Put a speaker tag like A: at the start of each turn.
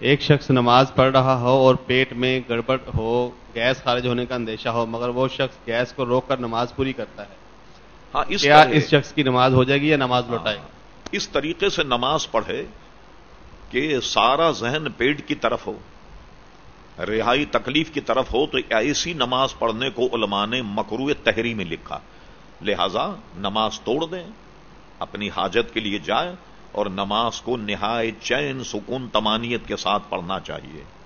A: ایک شخص نماز پڑھ رہا ہو اور پیٹ میں گڑبڑ ہو گیس خارج ہونے کا اندیشہ ہو مگر وہ شخص گیس کو روک کر نماز پوری کرتا ہے۔
B: ہاں اس
A: کیا اس شخص کی نماز ہو جائے گی یا نماز لوٹائے گا
B: اس طریقے سے نماز پڑھے کہ سارا ذہن پیٹ کی طرف ہو رہائی تکلیف کی طرف ہو تو ایسی نماز پڑھنے کو علماء نے مکرو تحری میں لکھا۔ لہذا نماز توڑ دیں اپنی حاجت کے لیے جائیں اور نماز کو نہایت چین سکون تمانیت کے ساتھ پڑھنا چاہیے۔